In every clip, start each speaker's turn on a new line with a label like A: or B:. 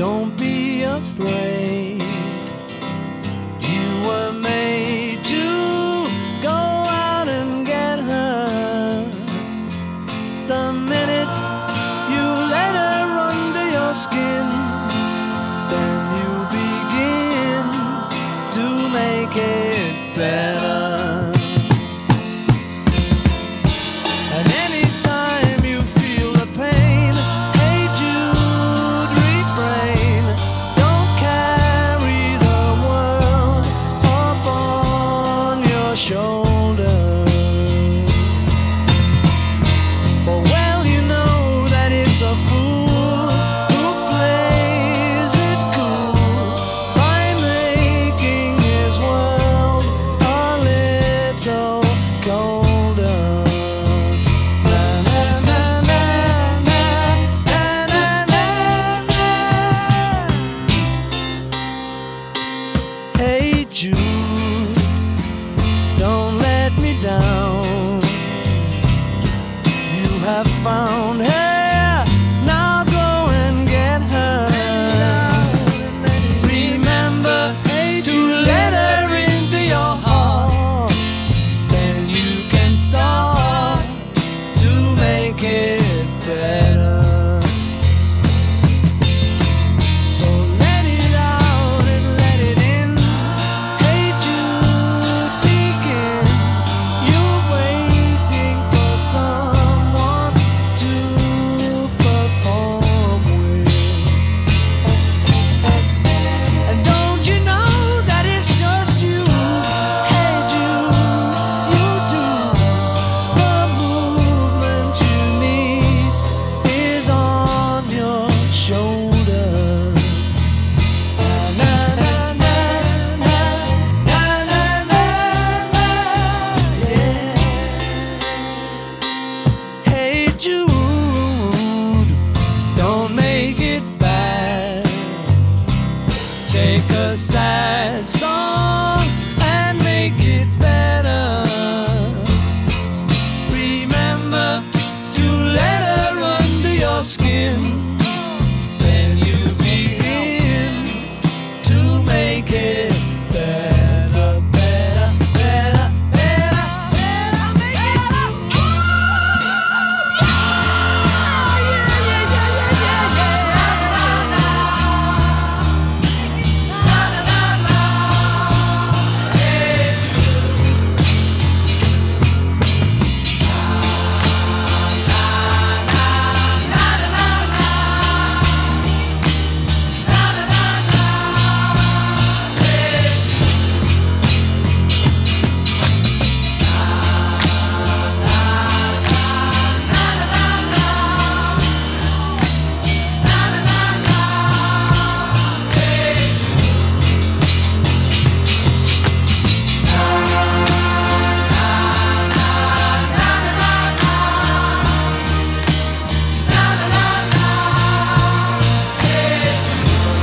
A: Don't be afraid.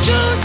A: 주